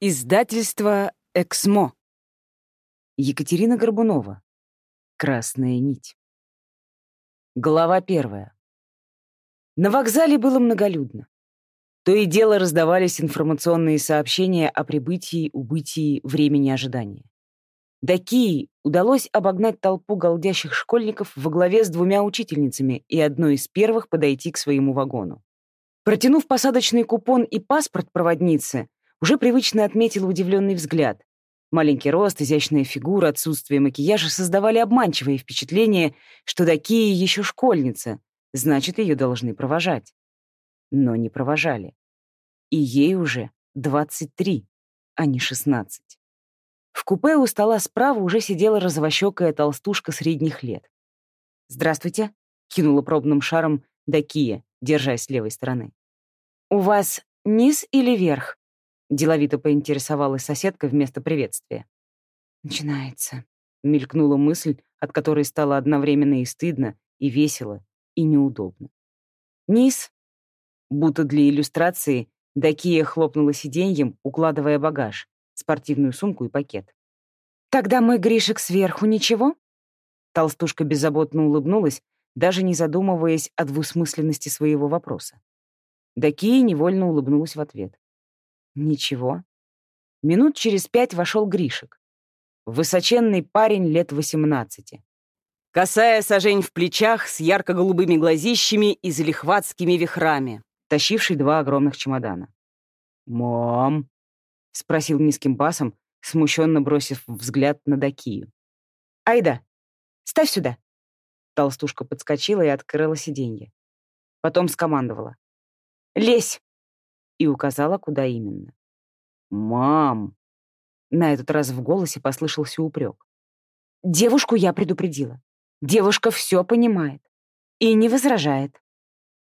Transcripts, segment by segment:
Издательство «Эксмо». Екатерина Горбунова. «Красная нить». Глава первая. На вокзале было многолюдно. То и дело раздавались информационные сообщения о прибытии, убытии, времени ожидания. До Кии удалось обогнать толпу голдящих школьников во главе с двумя учительницами и одной из первых подойти к своему вагону. Протянув посадочный купон и паспорт проводницы, уже привычно отметила удивленный взгляд. Маленький рост, изящная фигура, отсутствие макияжа создавали обманчивое впечатление, что Дакия еще школьница, значит, ее должны провожать. Но не провожали. И ей уже 23, а не 16. В купе у стола справа уже сидела розовощекая толстушка средних лет. «Здравствуйте», — кинула пробным шаром Дакия, держась с левой стороны. «У вас низ или верх?» Деловито поинтересовалась соседка вместо приветствия. «Начинается», — мелькнула мысль, от которой стало одновременно и стыдно, и весело, и неудобно. «Низ», будто для иллюстрации, Дакия хлопнула сиденьем, укладывая багаж, спортивную сумку и пакет. «Тогда мой Гришек сверху ничего?» Толстушка беззаботно улыбнулась, даже не задумываясь о двусмысленности своего вопроса. Дакия невольно улыбнулась в ответ. Ничего. Минут через пять вошел Гришек. Высоченный парень лет восемнадцати. Косая сажень в плечах, с ярко-голубыми глазищами и залихватскими вихрами, тащивший два огромных чемодана. «Мам!» — спросил низким басом, смущенно бросив взгляд на Дакию. «Айда, ставь сюда!» Толстушка подскочила и открыла сиденье. Потом скомандовала. «Лезь!» И указала, куда именно. «Мам!» На этот раз в голосе послышался упрек. «Девушку я предупредила. Девушка все понимает и не возражает».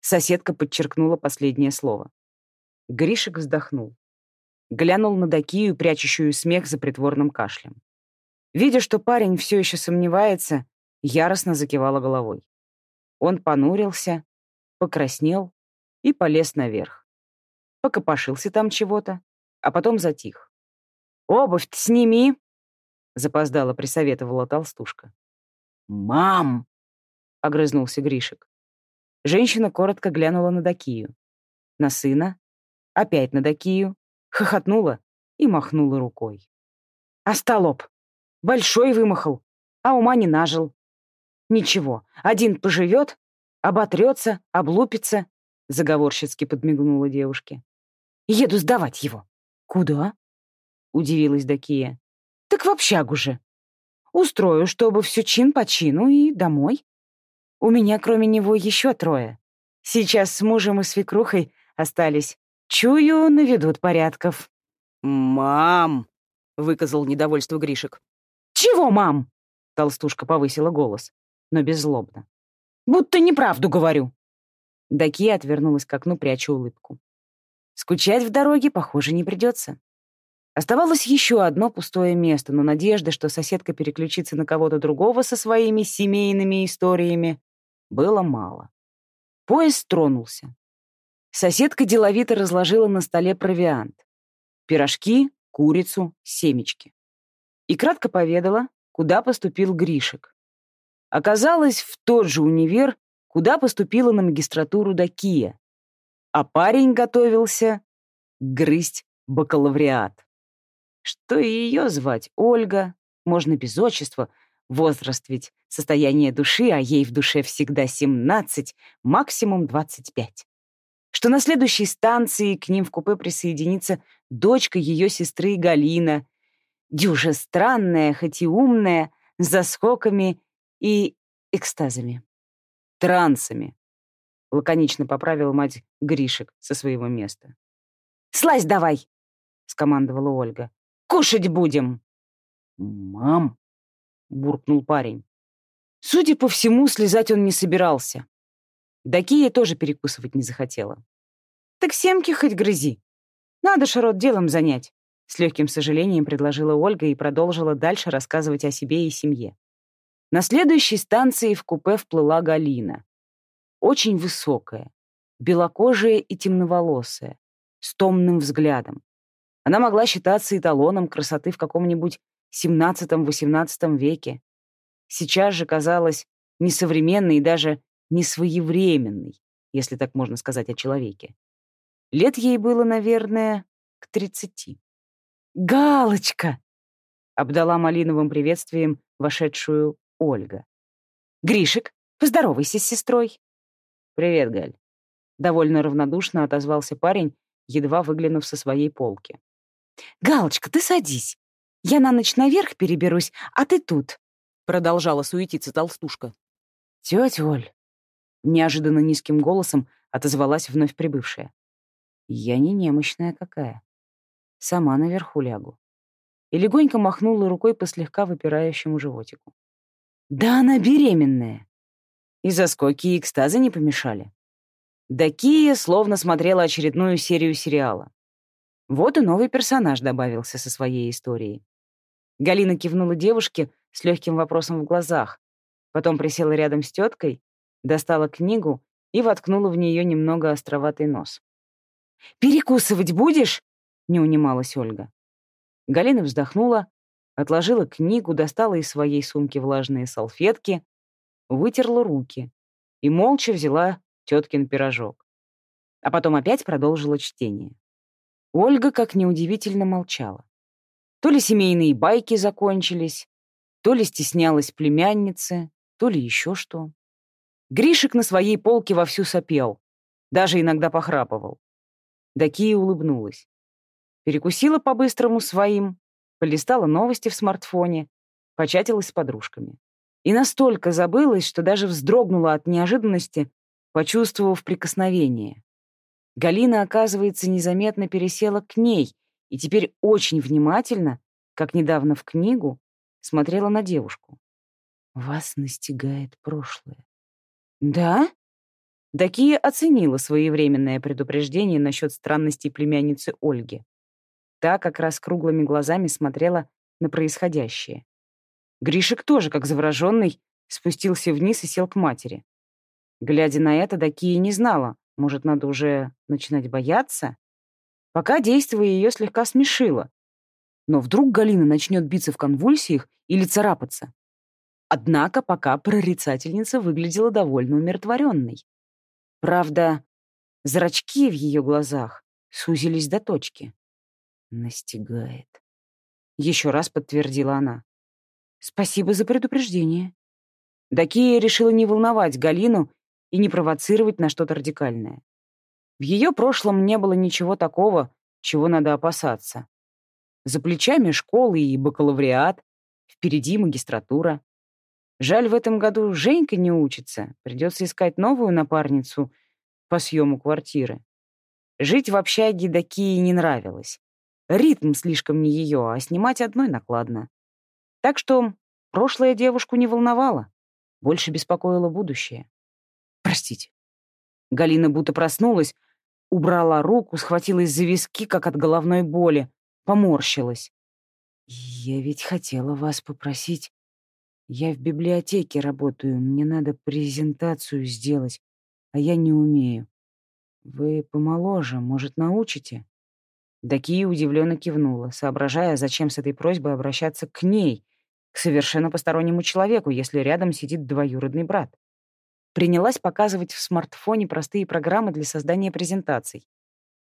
Соседка подчеркнула последнее слово. Гришек вздохнул. Глянул на Дакию, прячущую смех за притворным кашлем. Видя, что парень все еще сомневается, яростно закивала головой. Он понурился, покраснел и полез наверх покопошился там чего-то, а потом затих. «Обувь-то сними!» — запоздало присоветовала толстушка. «Мам!» — огрызнулся Гришек. Женщина коротко глянула на Дакию. На сына, опять на Дакию, хохотнула и махнула рукой. «Остолоп! Большой вымахал, а ума не нажил. Ничего, один поживет, оботрется, облупится», — заговорщицки подмигнула девушке. Еду сдавать его». «Куда?» — удивилась Дакия. «Так в общагу же. Устрою, чтобы все чин по чину и домой. У меня кроме него еще трое. Сейчас с мужем и свекрухой остались. Чую, наведут порядков». «Мам!» — выказал недовольство Гришек. «Чего, мам?» — толстушка повысила голос, но беззлобно. «Будто неправду говорю». Дакия отвернулась к окну, пряча улыбку. Скучать в дороге, похоже, не придется. Оставалось еще одно пустое место, но надежды, что соседка переключится на кого-то другого со своими семейными историями, было мало. Поезд тронулся. Соседка деловито разложила на столе провиант. Пирожки, курицу, семечки. И кратко поведала, куда поступил Гришек. Оказалось, в тот же универ, куда поступила на магистратуру Дакия а парень готовился грызть бакалавриат. Что ее звать? Ольга. Можно без отчества. Возраст ведь состояние души, а ей в душе всегда 17, максимум 25. Что на следующей станции к ним в купе присоединится дочка ее сестры Галина, дюжа странная, хоть и умная, с заскоками и экстазами. Трансами, — лаконично поправила мать Гришек со своего места. «Слазь давай!» — скомандовала Ольга. «Кушать будем!» «Мам!» — буркнул парень. Судя по всему, слезать он не собирался. Дакия тоже перекусывать не захотела. «Так семки хоть грызи. Надо ж рот делом занять», — с легким сожалением предложила Ольга и продолжила дальше рассказывать о себе и семье. На следующей станции в купе вплыла Галина очень высокая, белокожая и темноволосая, с томным взглядом. Она могла считаться эталоном красоты в каком-нибудь XVII-XVIII веке. Сейчас же казалась несовременной и даже несвоевременной, если так можно сказать о человеке. Лет ей было, наверное, к тридцати. «Галочка!» — обдала малиновым приветствием вошедшую Ольга. «Гришек, поздоровайся с сестрой!» «Привет, Галь!» — довольно равнодушно отозвался парень, едва выглянув со своей полки. «Галочка, ты садись. Я на ночь наверх переберусь, а ты тут», — продолжала суетиться толстушка. «Тетя Оль», — неожиданно низким голосом отозвалась вновь прибывшая. «Я не немощная какая. Сама наверху лягу». И легонько махнула рукой по слегка выпирающему животику. «Да она беременная!» И заскоки и экстазы не помешали. Дакия словно смотрела очередную серию сериала. Вот и новый персонаж добавился со своей историей. Галина кивнула девушке с легким вопросом в глазах, потом присела рядом с теткой, достала книгу и воткнула в нее немного островатый нос. «Перекусывать будешь?» — не унималась Ольга. Галина вздохнула, отложила книгу, достала из своей сумки влажные салфетки, вытерла руки и молча взяла теткин пирожок. А потом опять продолжила чтение. Ольга, как неудивительно, молчала. То ли семейные байки закончились, то ли стеснялась племянницы, то ли еще что. Гришек на своей полке вовсю сопел, даже иногда похрапывал. Дакия улыбнулась. Перекусила по-быстрому своим, полистала новости в смартфоне, початилась с подружками. И настолько забылась, что даже вздрогнула от неожиданности, почувствовав прикосновение. Галина, оказывается, незаметно пересела к ней и теперь очень внимательно, как недавно в книгу, смотрела на девушку. «Вас настигает прошлое». «Да?» Дакия оценила своевременное предупреждение насчет странностей племянницы Ольги. Та как раз круглыми глазами смотрела на происходящее. Гришек тоже, как завороженный, спустился вниз и сел к матери. Глядя на это, Дакия не знала, может, надо уже начинать бояться? Пока действие ее слегка смешило. Но вдруг Галина начнет биться в конвульсиях или царапаться. Однако пока прорицательница выглядела довольно умиротворенной. Правда, зрачки в ее глазах сузились до точки. «Настигает», — еще раз подтвердила она. «Спасибо за предупреждение». Дакия решила не волновать Галину и не провоцировать на что-то радикальное. В ее прошлом не было ничего такого, чего надо опасаться. За плечами школы и бакалавриат, впереди магистратура. Жаль, в этом году Женька не учится, придется искать новую напарницу по съему квартиры. Жить в общаге до Кии не нравилось. Ритм слишком не ее, а снимать одной накладно. Так что прошлое девушку не волновало, больше беспокоило будущее. Простите. Галина будто проснулась, убрала руку, схватилась за виски, как от головной боли, поморщилась. «Я ведь хотела вас попросить. Я в библиотеке работаю, мне надо презентацию сделать, а я не умею. Вы помоложе, может, научите?» Дакия удивленно кивнула, соображая, зачем с этой просьбой обращаться к ней, к совершенно постороннему человеку, если рядом сидит двоюродный брат принялась показывать в смартфоне простые программы для создания презентаций.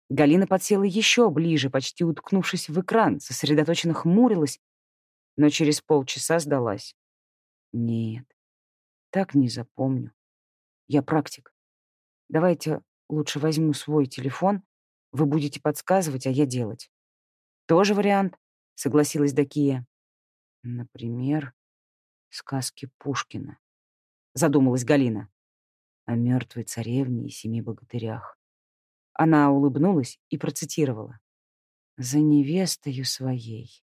Галина подсела еще ближе, почти уткнувшись в экран, сосредоточенно хмурилась, но через полчаса сдалась. Нет, так не запомню. Я практик. Давайте лучше возьму свой телефон, вы будете подсказывать, а я делать. Тоже вариант, согласилась Дакия. Например, сказки Пушкина задумалась Галина. О мертвой царевне и семи богатырях. Она улыбнулась и процитировала. «За невестою своей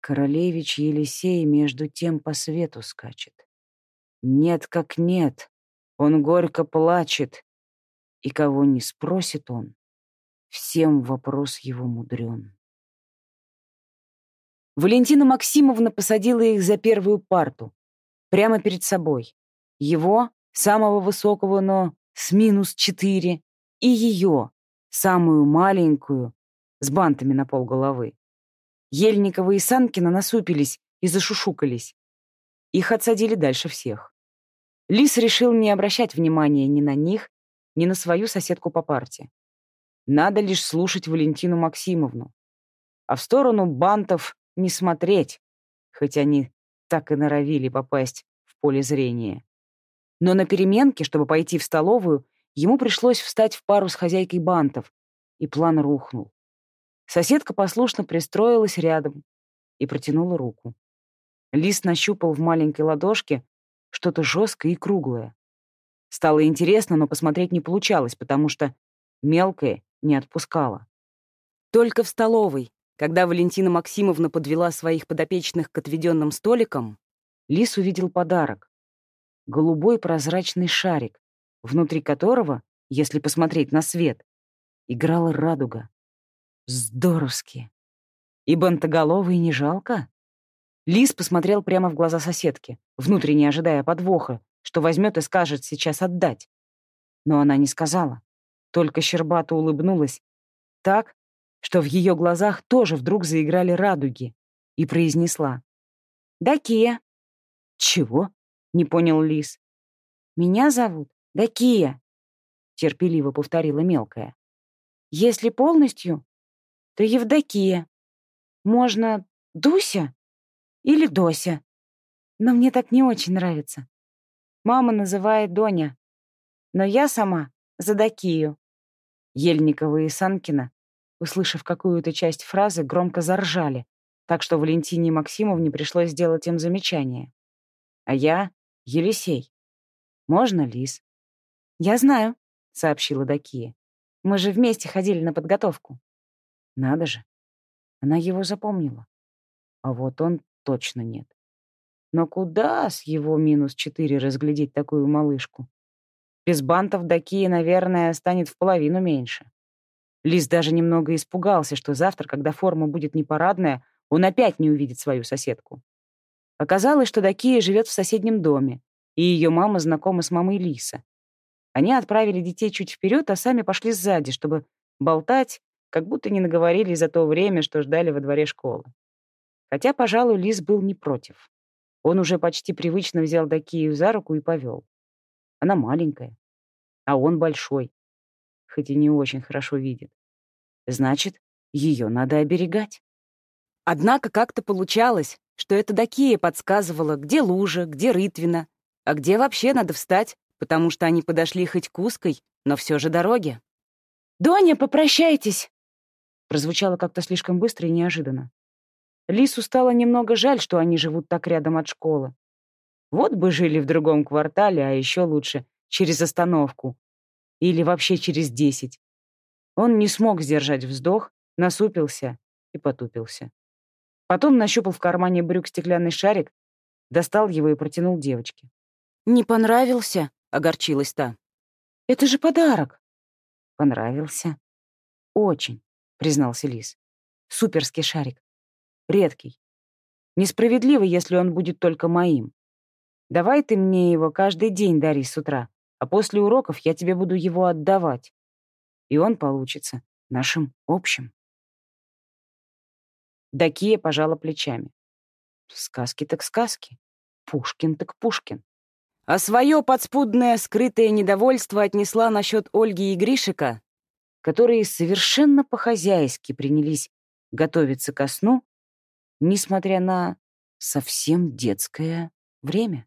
королевич Елисей между тем по свету скачет. Нет как нет, он горько плачет, и кого не спросит он, всем вопрос его мудрен». Валентина Максимовна посадила их за первую парту, прямо перед собой. Его, самого высокого, но с минус четыре, и ее, самую маленькую, с бантами на пол головы. Ельникова и Санкина насупились и зашушукались. Их отсадили дальше всех. Лис решил не обращать внимания ни на них, ни на свою соседку по парте. Надо лишь слушать Валентину Максимовну. А в сторону бантов не смотреть, хоть они так и норовили попасть в поле зрения. Но на переменке, чтобы пойти в столовую, ему пришлось встать в пару с хозяйкой бантов, и план рухнул. Соседка послушно пристроилась рядом и протянула руку. Лис нащупал в маленькой ладошке что-то жесткое и круглое. Стало интересно, но посмотреть не получалось, потому что мелкое не отпускало. Только в столовой, когда Валентина Максимовна подвела своих подопечных к отведенным столикам, Лис увидел подарок. Голубой прозрачный шарик, внутри которого, если посмотреть на свет, играла радуга. Здоровски. И бантоголовый не жалко? Лис посмотрел прямо в глаза соседки, внутренне ожидая подвоха, что возьмет и скажет сейчас отдать. Но она не сказала, только щербато улыбнулась так, что в ее глазах тоже вдруг заиграли радуги, и произнесла. «Дакия». «Чего?» — не понял Лис. «Меня зовут Дакия», — терпеливо повторила мелкая. «Если полностью, то Евдокия. Можно Дуся или Дося. Но мне так не очень нравится. Мама называет Доня, но я сама за Дакию». Ельникова и Санкина услышав какую-то часть фразы, громко заржали, так что Валентине Максимовне пришлось сделать им замечание. А я — Елисей. Можно, Лис? Я знаю, — сообщила Дакия. Мы же вместе ходили на подготовку. Надо же. Она его запомнила. А вот он точно нет. Но куда с его минус четыре разглядеть такую малышку? Без бантов Дакия, наверное, станет в половину меньше. Лис даже немного испугался, что завтра, когда форма будет непарадная, он опять не увидит свою соседку. Оказалось, что Дакия живет в соседнем доме, и ее мама знакома с мамой Лиса. Они отправили детей чуть вперед, а сами пошли сзади, чтобы болтать, как будто не наговорили за то время, что ждали во дворе школы. Хотя, пожалуй, Лис был не против. Он уже почти привычно взял Дакию за руку и повел. Она маленькая, а он большой хоть и не очень хорошо видит. Значит, ее надо оберегать. Однако как-то получалось, что это Дакия подсказывала, где лужа, где рытвина, а где вообще надо встать, потому что они подошли хоть к узкой, но все же дороге. «Доня, попрощайтесь!» Прозвучало как-то слишком быстро и неожиданно. Лису стало немного жаль, что они живут так рядом от школы. Вот бы жили в другом квартале, а еще лучше — через остановку, или вообще через десять. Он не смог сдержать вздох, насупился и потупился. Потом нащупал в кармане брюк стеклянный шарик, достал его и протянул девочке. «Не понравился?» — огорчилась та. «Это же подарок!» «Понравился?» «Очень», — признался Лис. «Суперский шарик. Редкий. Несправедливо, если он будет только моим. Давай ты мне его каждый день дари с утра а после уроков я тебе буду его отдавать. И он получится нашим общим. Дакия пожала плечами. Сказки так сказки. Пушкин так Пушкин. А свое подспудное скрытое недовольство отнесла насчет Ольги и Гришика, которые совершенно по-хозяйски принялись готовиться ко сну, несмотря на совсем детское время.